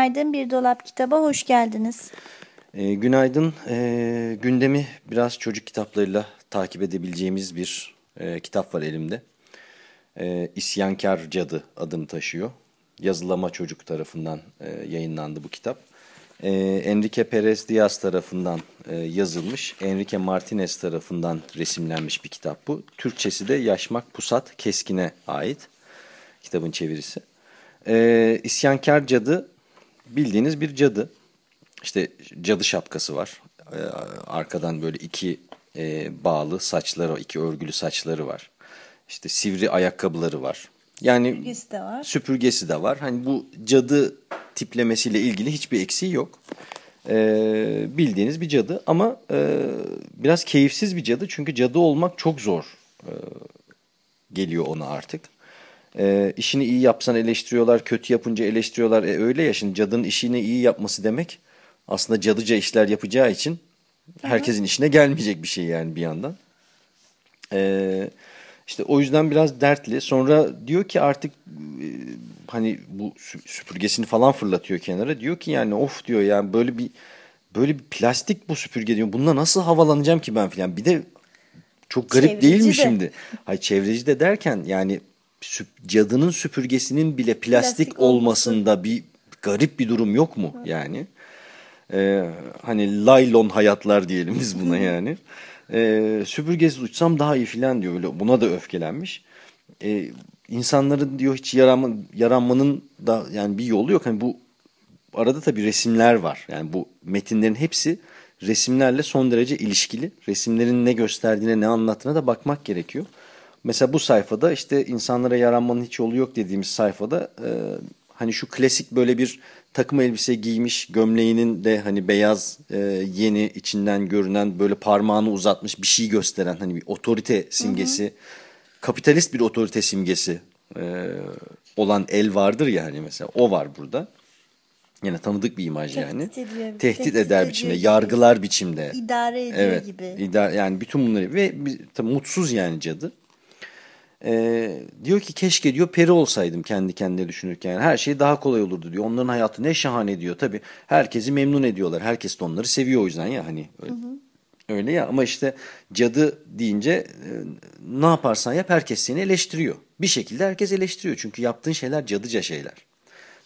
Günaydın Bir Dolap Kitaba hoş geldiniz. E, günaydın. E, gündemi biraz çocuk kitaplarıyla takip edebileceğimiz bir e, kitap var elimde. E, İsyankar Cadı adını taşıyor. Yazılama Çocuk tarafından e, yayınlandı bu kitap. E, Enrique Perez Diaz tarafından e, yazılmış, Enrique Martinez tarafından resimlenmiş bir kitap bu. Türkçesi de Yaşmak Pusat Keskin'e ait kitabın çevirisi. E, İsyankar Cadı bildiğiniz bir cadı. İşte cadı şapkası var. Ee, arkadan böyle iki e, bağlı saçları, iki örgülü saçları var. İşte sivri ayakkabıları var. Yani Süpürgesi de var. Süpürgesi de var. Hani bu cadı tiplemesiyle ilgili hiçbir eksiği yok. Ee, bildiğiniz bir cadı ama e, biraz keyifsiz bir cadı. Çünkü cadı olmak çok zor e, geliyor ona artık. E, işini iyi yapsan eleştiriyorlar, kötü yapınca eleştiriyorlar. E, öyle ya şimdi cadının işini iyi yapması demek aslında cadıca işler yapacağı için herkesin işine gelmeyecek bir şey yani bir yandan. E, işte o yüzden biraz dertli. Sonra diyor ki artık e, hani bu süpürgesini falan fırlatıyor kenara. Diyor ki yani of diyor yani böyle bir böyle bir plastik bu süpürge diyor. Bununla nasıl havalanacağım ki ben filan. Bir de çok garip Çevreci değil mi de. şimdi? Hayır çevreci de derken yani süp- cadının süpürgesinin bile plastik, Plastik olmasında bir garip bir durum yok mu yani? Ee, hani laylon hayatlar diyelim biz buna yani. Ee, süpürgesiz uçsam daha iyi filan diyor. Öyle, buna da öfkelenmiş. Ee, insanların diyor hiç yaranma, yaranmanın da yani bir yolu yok. Hani bu arada tabii resimler var. Yani bu metinlerin hepsi resimlerle son derece ilişkili. Resimlerin ne gösterdiğine ne anlattığına da bakmak gerekiyor. Mesela bu sayfada işte insanlara yaranmanın hiç yolu yok dediğimiz sayfada e, hani şu klasik böyle bir takım elbise giymiş gömleğinin de hani beyaz e, yeni içinden görünen böyle parmağını uzatmış bir şey gösteren hani bir otorite simgesi kapitalist bir otorite simgesi e, olan el vardır ya hani mesela o var burada. Yine tanıdık bir imaj yani. Tehdit ediyor. Tehdit, Tehdit eder ediyor biçimde, gibi. yargılar biçimde. İdare ediyor Evet, gibi. idare- yani bütün bunları ve tabii mutsuz yani cadı. Ee, diyor ki keşke diyor peri olsaydım kendi kendine düşünürken. Her şey daha kolay olurdu diyor. Onların hayatı ne şahane diyor. Tabii herkesi memnun ediyorlar. Herkes de onları seviyor o yüzden ya hani öyle, öyle ya. Ama işte cadı deyince e, ne yaparsan yap herkes seni eleştiriyor. Bir şekilde herkes eleştiriyor. Çünkü yaptığın şeyler cadıca şeyler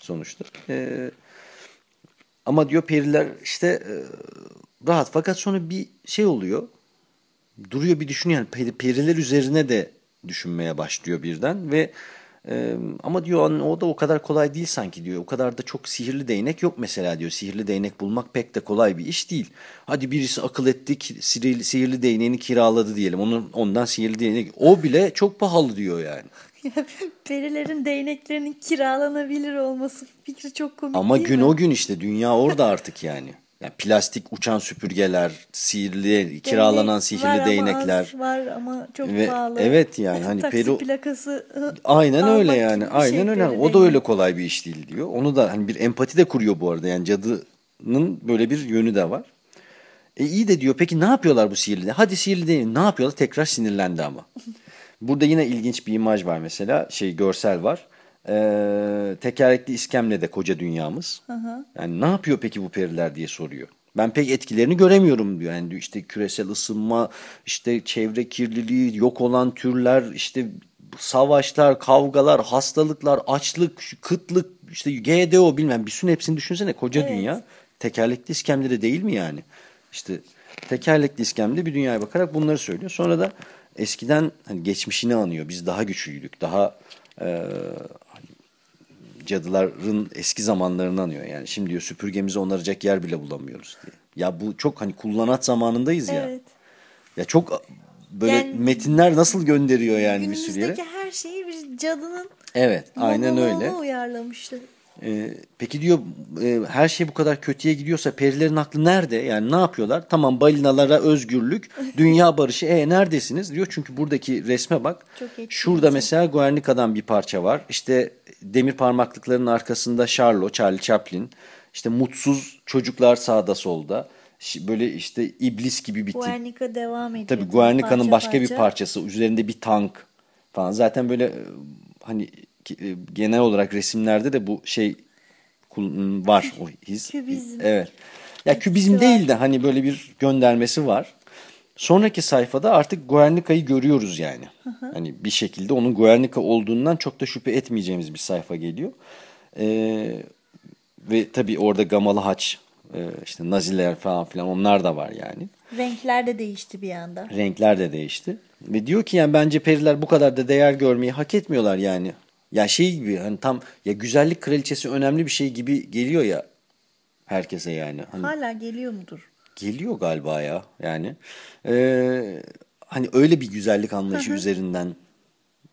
sonuçta. Ee, ama diyor periler işte e, rahat fakat sonra bir şey oluyor. Duruyor bir düşünüyor. Yani peri- periler üzerine de düşünmeye başlıyor birden ve e, ama diyor "An- o da o kadar kolay değil sanki diyor. O kadar da çok sihirli değnek yok mesela diyor. Sihirli değnek bulmak pek de kolay bir iş değil. Hadi birisi akıl etti ki sihirli, sihirli değneğini kiraladı diyelim. Onun ondan sihirli değnek o bile çok pahalı diyor yani. Perilerin değneklerinin kiralanabilir olması fikri çok komik Ama gün mi? o gün işte dünya orada artık yani. Yani plastik uçan süpürgeler, sihirli kiralanan sihirli var ama değnekler. az var ama çok Ve pahalı. evet yani hani Taksi peri plakası aynen öyle yani. Aynen şey öyle. O da öyle kolay bir iş değil diyor. Onu da hani bir empati de kuruyor bu arada. Yani cadının böyle bir yönü de var. E iyi de diyor peki ne yapıyorlar bu sihirli? Hadi sihirli değil. Ne yapıyorlar? Tekrar sinirlendi ama. Burada yine ilginç bir imaj var mesela. Şey görsel var. Ee, tekerlekli iskemlede koca dünyamız. Yani ne yapıyor peki bu periler diye soruyor. Ben pek etkilerini göremiyorum diyor. Yani diyor işte küresel ısınma, işte çevre kirliliği, yok olan türler, işte savaşlar, kavgalar, hastalıklar, açlık, kıtlık, işte GDO bilmem bir sürü hepsini düşünsene koca Evet. dünya. Tekerlekli iskemlede değil mi yani? İşte tekerlekli iskemle bir dünyaya bakarak bunları söylüyor. Sonra da eskiden hani geçmişini anıyor. Biz daha güçlüydük. Daha e, cadıların eski zamanlarını anıyor. Yani şimdi diyor süpürgemizi onaracak yer bile bulamıyoruz diye. Ya bu çok hani kullanat zamanındayız ya. Evet. Ya çok böyle Yani metinler nasıl gönderiyor yani bir sürü yere. Her şeyi bir cadının Evet aynen öyle. uyarlamıştı. Ee, peki diyor e, her şey bu kadar kötüye gidiyorsa perilerin aklı nerede? Yani ne yapıyorlar? Tamam balinalara özgürlük, dünya barışı. E neredesiniz? Diyor çünkü buradaki resme bak. Şurada mesela Guernica'dan bir parça var. İşte demir parmaklıkların arkasında Charlo, Charlie Chaplin. İşte mutsuz çocuklar sağda solda. Böyle işte iblis gibi bir tip. Guernica devam ediyor. Tabii Guernica'nın parça başka bir parça. parçası. Üzerinde bir tank falan. Zaten böyle e, hani genel olarak resimlerde de bu şey var o his. Kübizm. Evet. Ya kübizm değil de hani böyle bir göndermesi var. Sonraki sayfada artık Guernica'yı görüyoruz yani. Hani bir şekilde onun Guernica olduğundan çok da şüphe etmeyeceğimiz bir sayfa geliyor. Ee, ve tabii orada Gamalı Haç, e, işte Naziler falan filan onlar da var yani. Renkler de değişti bir anda. Renkler de değişti. Ve diyor ki yani bence periler bu kadar da değer görmeyi hak etmiyorlar yani. Ya şey gibi hani tam ya güzellik kraliçesi önemli bir şey gibi geliyor ya herkese yani. Hani Hala geliyor mudur? geliyor galiba ya yani. Ee, hani öyle bir güzellik anlayışı üzerinden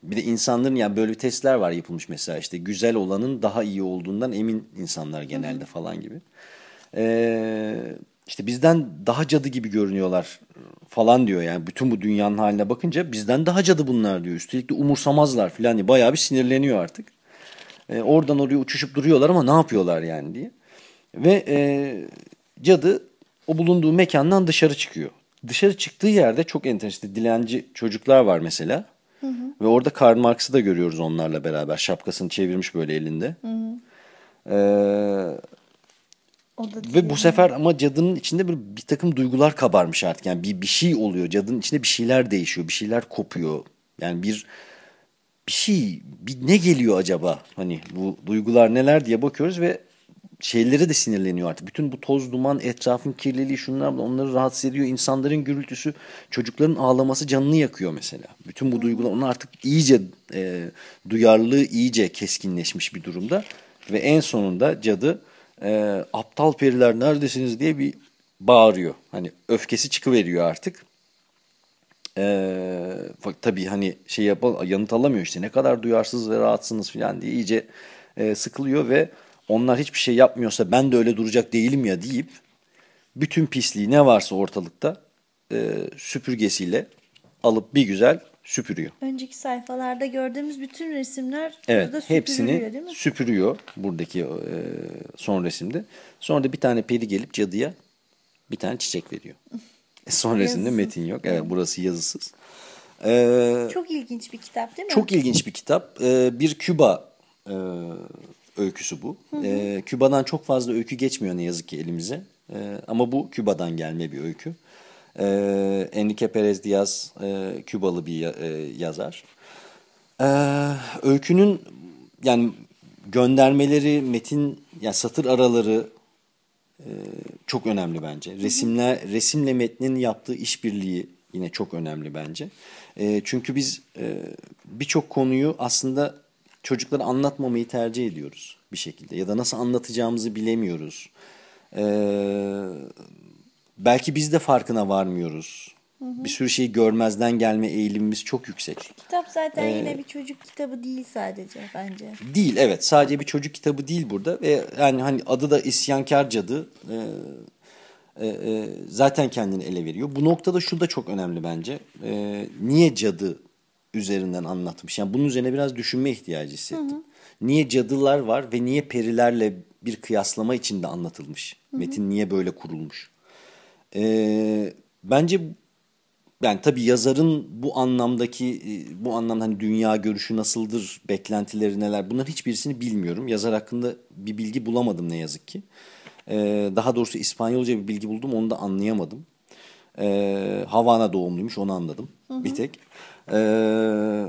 bir de insanların yani böyle testler var yapılmış mesela işte güzel olanın daha iyi olduğundan emin insanlar genelde falan gibi. Ee, işte bizden daha cadı gibi görünüyorlar falan diyor yani bütün bu dünyanın haline bakınca bizden daha cadı bunlar diyor. Üstelik de umursamazlar falan diye bayağı bir sinirleniyor artık. Ee, oradan oraya uçuşup duruyorlar ama ne yapıyorlar yani diye. Ve e, cadı o bulunduğu mekandan dışarı çıkıyor. Dışarı çıktığı yerde çok enteresan dilenci çocuklar var mesela. Ve orada Karl Marx'ı da görüyoruz onlarla beraber. Şapkasını çevirmiş böyle elinde. Ee, O da ve bu sefer ama cadının içinde bir, bir takım duygular kabarmış artık. Yani bir, bir şey oluyor. Cadının içinde bir şeyler değişiyor. Bir şeyler kopuyor. Yani bir bir şey bir ne geliyor acaba? Hani bu duygular neler diye bakıyoruz ve şeylere de sinirleniyor artık. Bütün bu toz duman, etrafın kirliliği şunlar onları rahatsız ediyor. İnsanların gürültüsü, çocukların ağlaması canını yakıyor mesela. Bütün bu duygular onun artık iyice e, duyarlılığı iyice keskinleşmiş bir durumda. Ve en sonunda cadı e, aptal periler neredesiniz diye bir bağırıyor. Hani öfkesi çıkıveriyor artık. Bak tabii hani şey yapal yanıt alamıyor işte ne kadar duyarsız ve rahatsınız falan diye iyice e, sıkılıyor ve onlar hiçbir şey yapmıyorsa ben de öyle duracak değilim ya deyip bütün pisliği ne varsa ortalıkta e, süpürgesiyle alıp bir güzel süpürüyor. Önceki sayfalarda gördüğümüz bütün resimler Evet burada hepsini süpürülüyor değil mi? süpürüyor buradaki e, son resimde. Sonra da bir tane peri gelip cadıya bir tane çiçek veriyor. E, son resimde metin yok. Evet burası yazısız. Ee, Çok ilginç bir kitap değil mi? çok ilginç bir kitap. Ee, bir Küba e, öyküsü bu. Ee, Küba'dan çok fazla öykü geçmiyor ne yazık ki elimize. Ee, ama bu Küba'dan gelme bir öykü. Ee, Enrique Perez Diaz e, Kübalı bir ya- e, yazar. Ee, öykünün yani göndermeleri, metin, yani satır araları e, çok önemli bence. Resimle resimle metnin yaptığı işbirliği yine çok önemli bence. E, çünkü biz e, birçok konuyu aslında çocuklara anlatmamayı tercih ediyoruz bir şekilde ya da nasıl anlatacağımızı bilemiyoruz. E, belki biz de farkına varmıyoruz. Bir sürü şeyi görmezden gelme eğilimimiz çok yüksek. Kitap zaten Ee, yine bir çocuk kitabı değil sadece bence. Değil evet sadece bir çocuk kitabı değil burada ve yani hani adı da isyankar cadı Ee, e, e, zaten kendini ele veriyor. Bu noktada şu da çok önemli bence Ee, niye cadı üzerinden anlatmış yani bunun üzerine biraz düşünme ihtiyacı hissettim. Niye cadılar var ve niye perilerle bir kıyaslama içinde anlatılmış metin niye böyle kurulmuş. Ee, bence yani tabii yazarın bu anlamdaki e, bu anlamda hani dünya görüşü nasıldır, beklentileri neler bunların hiçbirisini bilmiyorum. Yazar hakkında bir bilgi bulamadım ne yazık ki. Ee, daha doğrusu İspanyolca bir bilgi buldum onu da anlayamadım. Ee, Havana doğumluymuş onu anladım bir tek. Ee,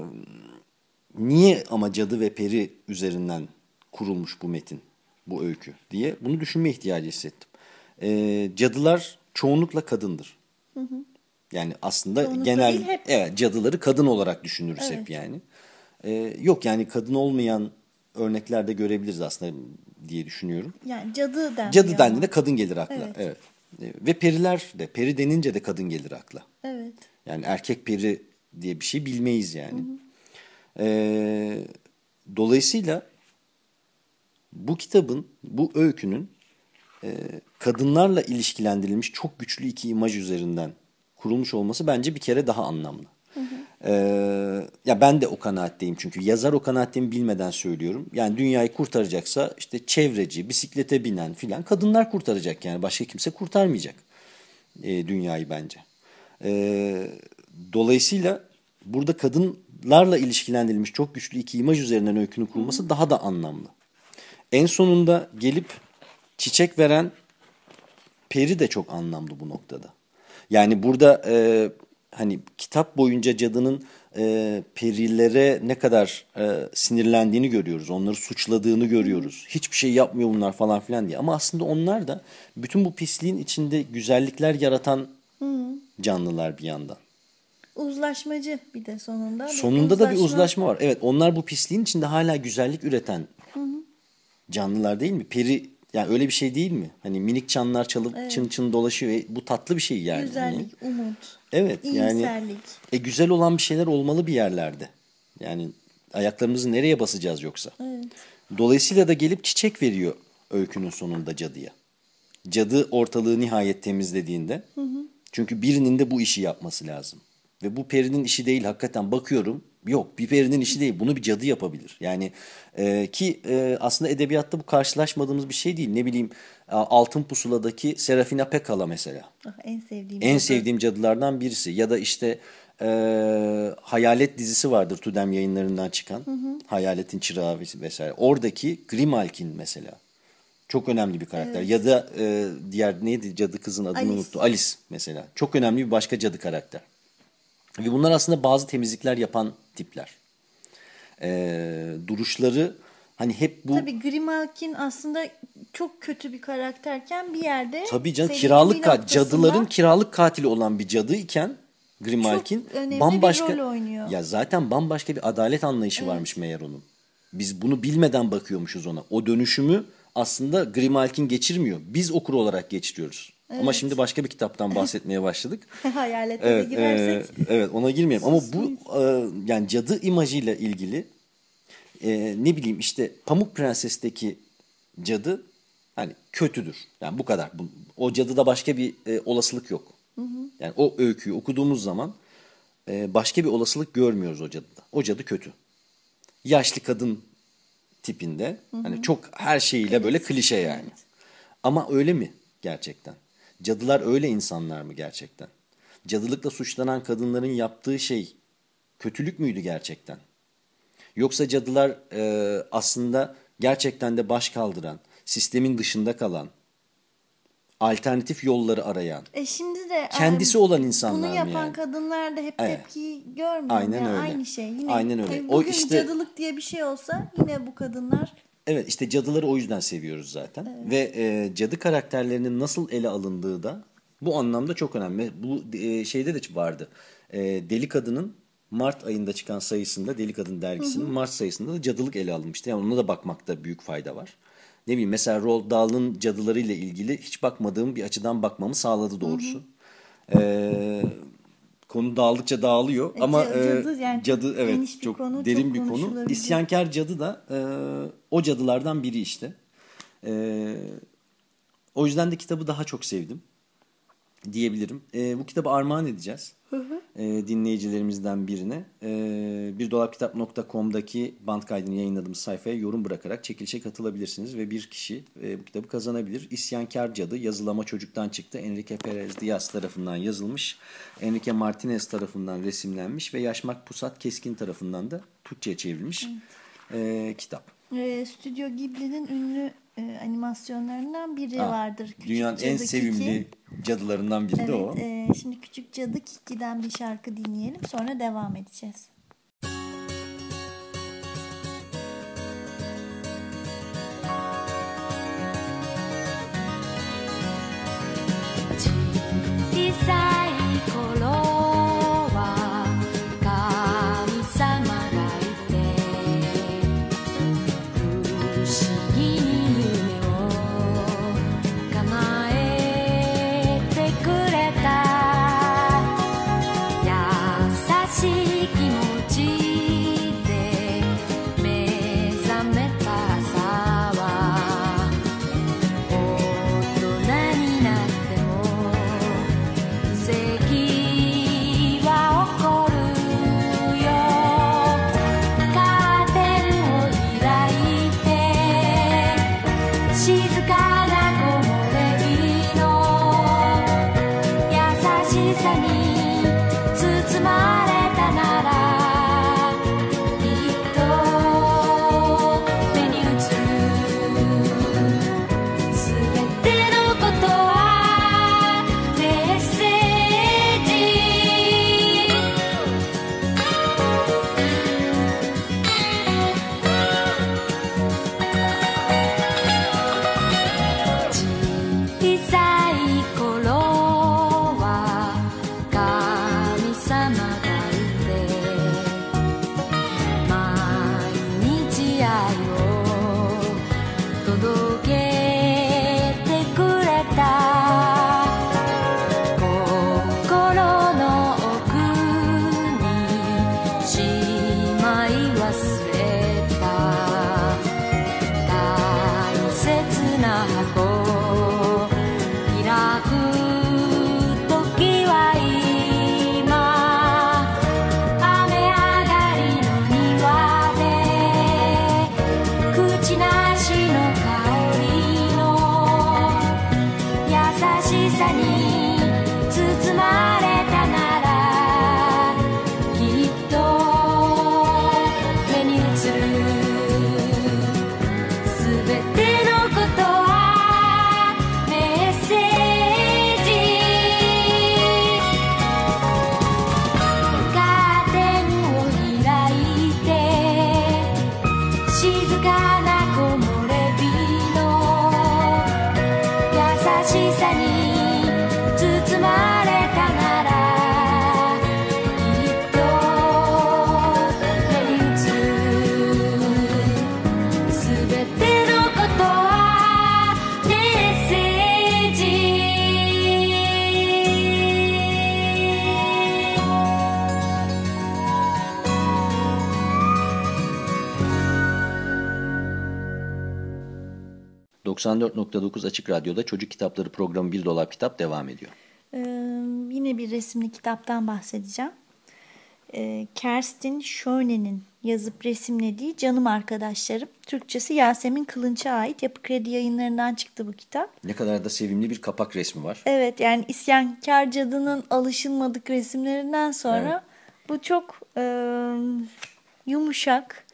niye ama cadı ve peri üzerinden kurulmuş bu metin, bu öykü diye bunu düşünme ihtiyacı hissettim. Ee, cadılar çoğunlukla kadındır. Yani aslında Çoğunlukla genel hep. evet cadıları kadın olarak düşünürüz Evet. hep yani. Ee, yok yani kadın olmayan örneklerde görebiliriz aslında diye düşünüyorum. Yani cadı denmiyor. Cadı dendiğinde kadın gelir akla. Evet. Evet. Ee, Ve periler de peri denince de kadın gelir akla. Evet. Yani erkek peri diye bir şey bilmeyiz yani. Ee, dolayısıyla bu kitabın, bu öykünün kadınlarla ilişkilendirilmiş çok güçlü iki imaj üzerinden kurulmuş olması bence bir kere daha anlamlı. Ee, ya ben de o kanaatteyim çünkü yazar o kanaatteyim bilmeden söylüyorum. Yani dünyayı kurtaracaksa işte çevreci, bisiklete binen filan kadınlar kurtaracak yani başka kimse kurtarmayacak e, dünyayı bence. E, dolayısıyla burada kadınlarla ilişkilendirilmiş çok güçlü iki imaj üzerinden öykünün kurulması daha da anlamlı. En sonunda gelip çiçek veren peri de çok anlamlı bu noktada. Yani burada e, hani kitap boyunca cadının e, perilere ne kadar e, sinirlendiğini görüyoruz. Onları suçladığını görüyoruz. Hiçbir şey yapmıyor bunlar falan filan diye. Ama aslında onlar da bütün bu pisliğin içinde güzellikler yaratan canlılar bir yandan. Uzlaşmacı bir de sonunda. Sonunda da bir uzlaşma var. Evet onlar bu pisliğin içinde hala güzellik üreten canlılar değil mi? Peri yani öyle bir şey değil mi? Hani minik çanlar çalıp evet. çın çın dolaşıyor. E, bu tatlı bir şey yani. Güzellik, hani. umut. Evet yani. E, güzel olan bir şeyler olmalı bir yerlerde. Yani ayaklarımızı nereye basacağız yoksa? Evet. Dolayısıyla da gelip çiçek veriyor öykünün sonunda cadıya. Cadı ortalığı nihayet temizlediğinde. Hı hı. Çünkü birinin de bu işi yapması lazım. Ve bu perinin işi değil hakikaten bakıyorum. Yok bir perinin işi değil bunu bir cadı yapabilir. Yani e, ki e, aslında edebiyatta bu karşılaşmadığımız bir şey değil. Ne bileyim Altın Pusula'daki Serafina Pekala mesela. Ah, en sevdiğim. En cadı. sevdiğim cadılardan birisi. Ya da işte e, Hayalet dizisi vardır Tudem yayınlarından çıkan. Hı hı. Hayaletin çırağı vesaire. Oradaki Grimalkin mesela. Çok önemli bir karakter. Evet. Ya da e, diğer neydi cadı kızın adını Alice. unuttu. Alice mesela. Çok önemli bir başka cadı karakter. Ve bunlar aslında bazı temizlikler yapan tipler. Ee, duruşları hani hep bu... Tabii Grimalkin aslında çok kötü bir karakterken bir yerde... Tabii canım kiralık katil, cadıların kiralık katili olan bir cadı iken Grimalkin bambaşka bir rol oynuyor. Ya zaten bambaşka bir adalet anlayışı evet. varmış meğer onun. Biz bunu bilmeden bakıyormuşuz ona. O dönüşümü aslında Grimalkin geçirmiyor. Biz okur olarak geçiriyoruz. Evet. Ama şimdi başka bir kitaptan bahsetmeye başladık. Hayalete evet, girersek. E, evet ona girmeyelim. Ama bu e, yani cadı imajıyla ilgili e, ne bileyim işte Pamuk Prenses'teki cadı hani kötüdür. Yani bu kadar. Bu, o cadıda başka bir e, olasılık yok. Hı hı. Yani o öyküyü okuduğumuz zaman e, başka bir olasılık görmüyoruz o cadıda. O cadı kötü. Yaşlı kadın tipinde. Hı hı. Hani çok her şeyiyle evet. böyle klişe yani. Evet. Ama öyle mi gerçekten? Cadılar öyle insanlar mı gerçekten? Cadılıkla suçlanan kadınların yaptığı şey kötülük müydü gerçekten? Yoksa cadılar e, aslında gerçekten de baş kaldıran, sistemin dışında kalan, alternatif yolları arayan, e şimdi de kendisi yani, olan insanlar bunu yapan yani? kadınlar da hep evet. tepki görmüyor. Aynen yani öyle. Aynı şey. Yine, Aynen öyle. Bugün o işte cadılık diye bir şey olsa yine bu kadınlar Evet işte cadıları o yüzden seviyoruz zaten. Evet. Ve e, cadı karakterlerinin nasıl ele alındığı da bu anlamda çok önemli. Bu e, şeyde de vardı. E, Deli Kadın'ın Mart ayında çıkan sayısında Deli Kadın dergisinin hı hı. Mart sayısında da cadılık ele alınmıştı. Yani ona da bakmakta büyük fayda var. Ne bileyim mesela Roald Dahl'ın cadılarıyla ilgili hiç bakmadığım bir açıdan bakmamı sağladı doğrusu. Hı hı. E, konu dağıldıkça dağılıyor e, ama cadı, e, yani cadı evet çok konu, derin çok bir konu. İsyankar cadı da e, o cadılardan biri işte. E, o yüzden de kitabı daha çok sevdim diyebilirim. E, bu kitabı armağan edeceğiz. Hı hı. E, dinleyicilerimizden birine. E, birdolapkitap.com'daki band kaydını yayınladığımız sayfaya yorum bırakarak çekilişe katılabilirsiniz ve bir kişi e, bu kitabı kazanabilir. İsyankar Cadı yazılama çocuktan çıktı. Enrique Perez Diaz tarafından yazılmış. Enrique Martinez tarafından resimlenmiş ve Yaşmak Pusat Keskin tarafından da Türkçe'ye çevrilmiş evet. e, kitap. E, Stüdyo Ghibli'nin ünlü e, animasyonlarından biri ha, vardır. Küçük dünyanın en sevimli. Cadılarından biri evet, de o. E, şimdi Küçük Cadı Kiki'den bir şarkı dinleyelim sonra devam edeceğiz. さに94.9 Açık Radyo'da Çocuk Kitapları programı Bir Dolap Kitap devam ediyor. Ee, yine bir resimli kitaptan bahsedeceğim. Ee, Kerstin Schöne'nin yazıp resimlediği Canım Arkadaşlarım. Türkçesi Yasemin Kılınç'a ait Yapı Kredi yayınlarından çıktı bu kitap. Ne kadar da sevimli bir kapak resmi var. Evet yani isyankar cadının alışılmadık resimlerinden sonra bu çok e, yumuşak,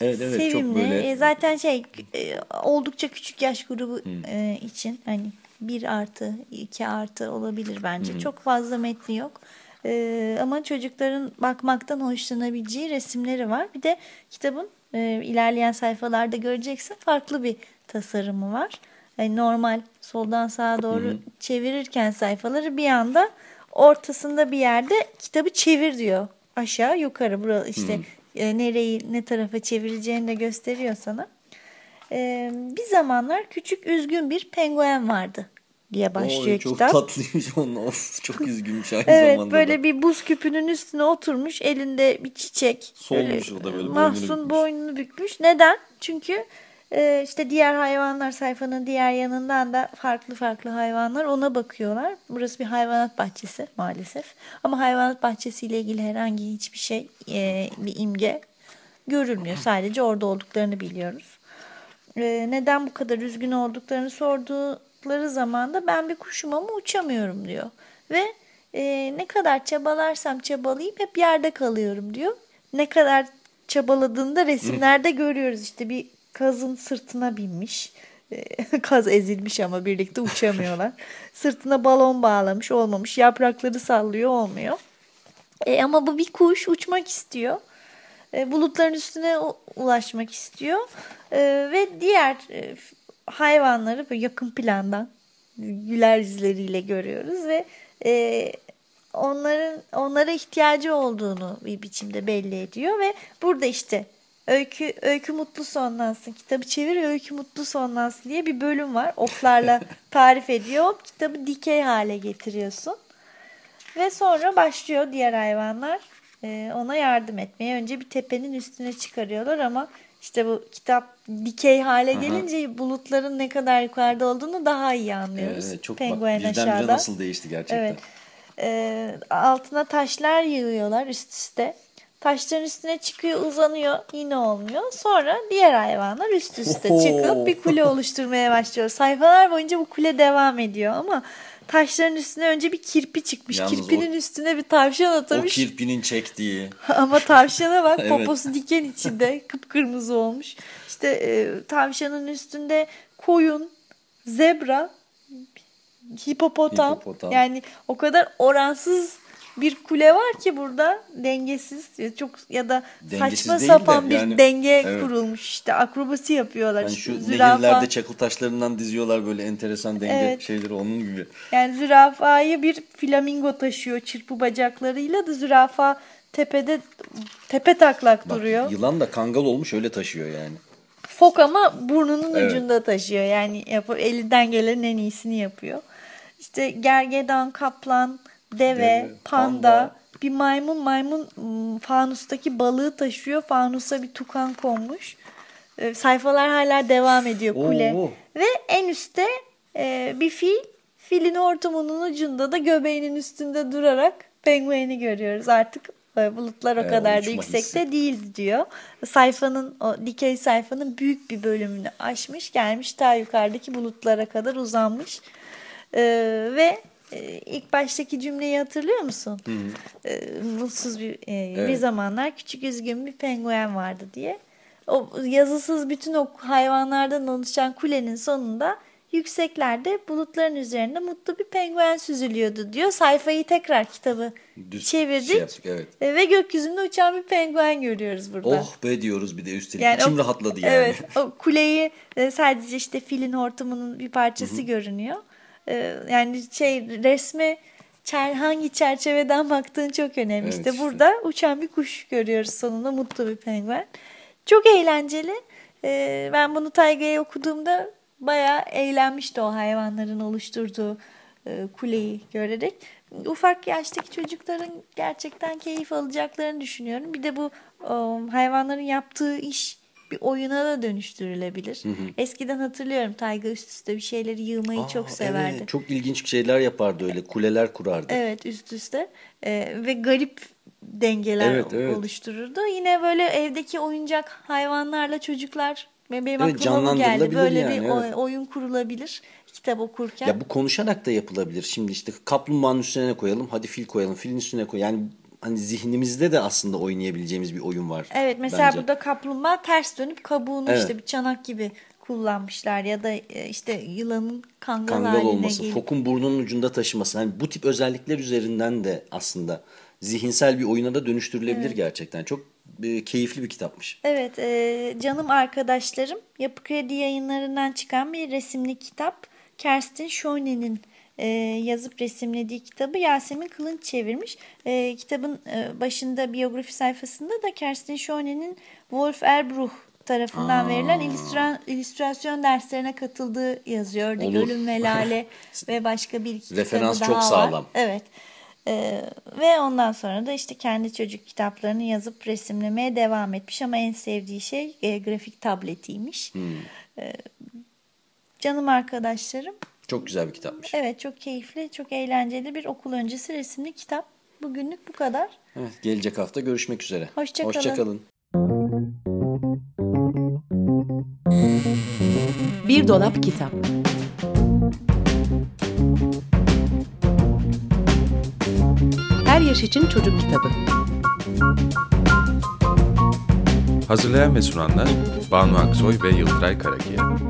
Evet, evet, çok sevimli. böyle- E, zaten şey e, oldukça küçük yaş grubu e, için hani bir artı iki artı olabilir bence. Çok fazla metni yok. E, ama çocukların bakmaktan hoşlanabileceği resimleri var. Bir de kitabın e, ilerleyen sayfalarda göreceksin farklı bir tasarımı var. Yani normal soldan sağa doğru çevirirken sayfaları bir anda ortasında bir yerde kitabı çevir diyor. Aşağı yukarı bura işte e, nereyi ne tarafa çevireceğini de gösteriyor sana. E, bir zamanlar küçük üzgün bir penguen vardı diye başlıyor Oy, çok kitap. tatlıymış onun. Of çok üzgünmüş aynı Evet zamanda. böyle da. bir buz küpünün üstüne oturmuş elinde bir çiçek. Solmuş o da böyle, boynunu Mahzun bükmüş. boynunu bükmüş. Neden? Çünkü e, işte diğer hayvanlar sayfanın diğer yanından da farklı farklı hayvanlar ona bakıyorlar. Burası bir hayvanat bahçesi maalesef. Ama hayvanat bahçesiyle ilgili herhangi hiçbir şey e, bir imge görülmüyor. Sadece orada olduklarını biliyoruz. E, neden bu kadar üzgün olduklarını sordukları zaman da ben bir kuşum ama uçamıyorum diyor. Ve e, ne kadar çabalarsam çabalayayım hep yerde kalıyorum diyor. Ne kadar çabaladığını da resimlerde görüyoruz. İşte bir kazın sırtına binmiş. E, Kaz ezilmiş ama birlikte uçamıyorlar. Sırtına balon bağlamış olmamış. Yaprakları sallıyor olmuyor. E, ama bu bir kuş uçmak istiyor. E, bulutların üstüne ulaşmak istiyor. E, ve diğer e, hayvanları böyle yakın plandan güler yüzleriyle görüyoruz ve e, onların onlara ihtiyacı olduğunu bir biçimde belli ediyor ve burada işte öykü öykü mutlu sonlansın kitabı çevir öykü mutlu sonlansın diye bir bölüm var oklarla tarif ediyor kitabı dikey hale getiriyorsun ve sonra başlıyor diğer hayvanlar e, ona yardım etmeye. Önce bir tepenin üstüne çıkarıyorlar ama işte bu kitap dikey hale gelince bulutların ne kadar yukarıda olduğunu daha iyi anlıyoruz. Evet, çok Penguen bak aşağıda. nasıl değişti gerçekten. Evet. E, altına taşlar yığıyorlar üst üste. Taşların üstüne çıkıyor uzanıyor yine olmuyor. Sonra diğer hayvanlar üst üste Oho. çıkıp bir kule oluşturmaya başlıyor. Sayfalar boyunca bu kule devam ediyor ama taşların üstüne önce bir kirpi çıkmış. Yalnız Kirpinin o- üstüne bir tavşan O atamış. kirpinin çektiği. Ama tavşana bak Evet. poposu diken içinde kıpkırmızı olmuş. İşte e, tavşanın üstünde koyun, zebra, hipopotam. Hipopotam. Yani o kadar oransız bir kule var ki burada dengesiz ya çok ya da Dengesiz saçma değil de sapan bir yani- denge Evet. kurulmuş işte akrobasi yapıyorlar. Yani şu zürafa- nehirlerde çakıl taşlarından diziyorlar böyle enteresan denge Evet. şeyleri onun gibi. Yani zürafayı bir flamingo taşıyor çırpı bacaklarıyla da zürafa tepede tepe taklak Bak, duruyor. Yılan da kangal olmuş öyle taşıyor yani. Fok ama burnunun Evet. ucunda taşıyor. Yani yap elinden gelenin en iyisini yapıyor. İşte gergedan, kaplan, deve, Deve, panda, panda. bir maymun maymun ım, fanustaki balığı taşıyor. Fanusa bir tukan konmuş. Ee, sayfalar hala devam ediyor kule. Oo. Ve en üstte e, bir fil. Filin hortumunun ucunda da göbeğinin üstünde durarak pengueni görüyoruz. Artık e, bulutlar o Evet, kadar da yüksekte hissi. değil diyor. Sayfanın o dikey sayfanın büyük bir bölümünü aşmış gelmiş ta yukarıdaki bulutlara kadar uzanmış. Ee, ve e, ilk baştaki cümleyi hatırlıyor musun? Ee, mutsuz bir e, bir Evet. zamanlar küçük üzgün bir penguen vardı diye. O yazısız bütün o hayvanlardan oluşan kulenin sonunda yükseklerde bulutların üzerinde mutlu bir penguen süzülüyordu diyor. Sayfayı tekrar kitabı Düz çevirdik. şey yaptık, evet. E, Ve gökyüzünde uçan bir penguen görüyoruz burada. Oh be diyoruz bir de üstelik. Yani İçim o- rahatladı yani. Evet. O kuleyi e, sadece işte filin hortumunun bir parçası görünüyor. E, Yani şey resme çer, hangi çerçeveden baktığın çok önemli. Evet, işte işte. burada uçan bir kuş görüyoruz sonunda mutlu bir penguen. Çok eğlenceli. E, Ben bunu Tayga'ya okuduğumda bayağı eğlenmişti o hayvanların oluşturduğu e, kuleyi görerek. Ufak yaştaki çocukların gerçekten keyif alacaklarını düşünüyorum. Bir de bu o, hayvanların yaptığı iş bir oyuna da dönüştürülebilir. Eskiden hatırlıyorum Tayga üst üste bir şeyleri yığmayı Aa, çok severdi. Evet, çok ilginç şeyler yapardı öyle. Kuleler kurardı. Evet üst üste Ee, ve garip dengeler Evet, evet. oluştururdu. Yine böyle evdeki oyuncak hayvanlarla çocuklar benim Evet, aklıma geldi. Böyle yani, bir evet. oy- oyun kurulabilir kitap okurken. Ya bu konuşarak da yapılabilir. Şimdi işte kaplumbağanın üstüne ne koyalım? Hadi fil koyalım. Filin üstüne koy. Yani hani zihnimizde de aslında oynayabileceğimiz bir oyun var. Evet mesela bence. burada kaplumbağa ters dönüp kabuğunu Evet. işte bir çanak gibi kullanmışlar ya da e, işte yılanın kangal, kangal olması, gelip fokun burnunun ucunda taşıması. Hani bu tip özellikler üzerinden de aslında zihinsel bir oyuna da dönüştürülebilir gerçekten. Çok e, keyifli bir kitapmış. Evet, e, canım arkadaşlarım Yapı Kredi yayınlarından çıkan bir resimli kitap. Kerstin Schöne'nin e, yazıp resimlediği kitabı Yasemin Kılınç çevirmiş. E, kitabın e, başında biyografi sayfasında da Kerstin Schöne'nin Wolf Erbruch tarafından verilen illüstra- illüstrasyon derslerine katıldığı yazıyor. Örneğin Olur. Ölüm ve Lale ve başka bir iki Referans kitabı çok daha sağlam. Var. Evet. Ee, ve ondan sonra da işte kendi çocuk kitaplarını yazıp resimlemeye devam etmiş ama en sevdiği şey e, grafik tabletiymiş. Hmm. Ee, canım arkadaşlarım. Çok güzel bir kitapmış. Evet çok keyifli, çok eğlenceli bir okul öncesi resimli kitap. Bugünlük bu kadar. Evet, gelecek hafta görüşmek üzere. Hoşça kalın. Hoşça kalın. Bir dolap kitap. Her yaş için çocuk kitabı. Hazırlayan ve sunanlar Banu Aksoy ve Yıldıray Karakiya.